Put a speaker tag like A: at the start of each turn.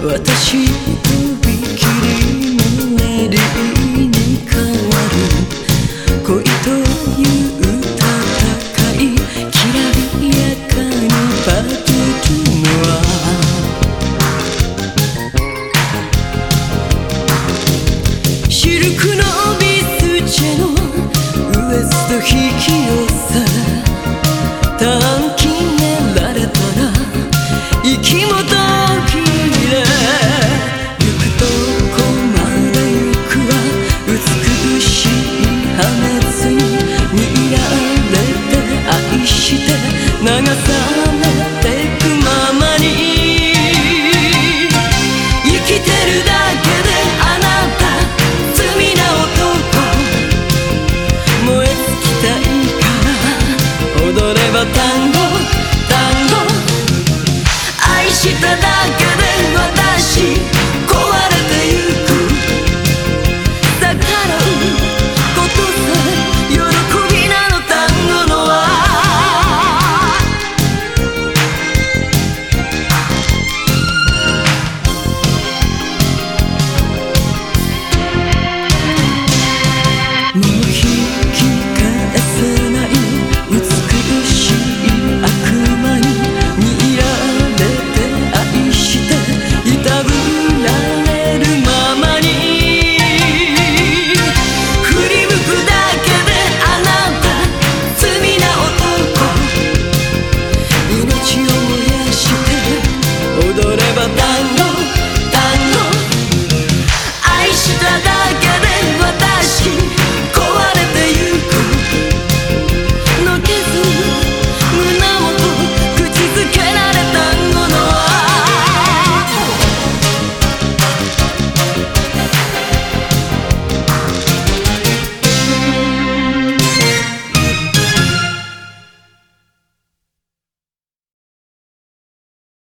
A: 私とびきりのメリーに変わる。恋という戦いきらびやかにバトルのはシルクのビスチェのウエスト引き寄せ 너였어. ben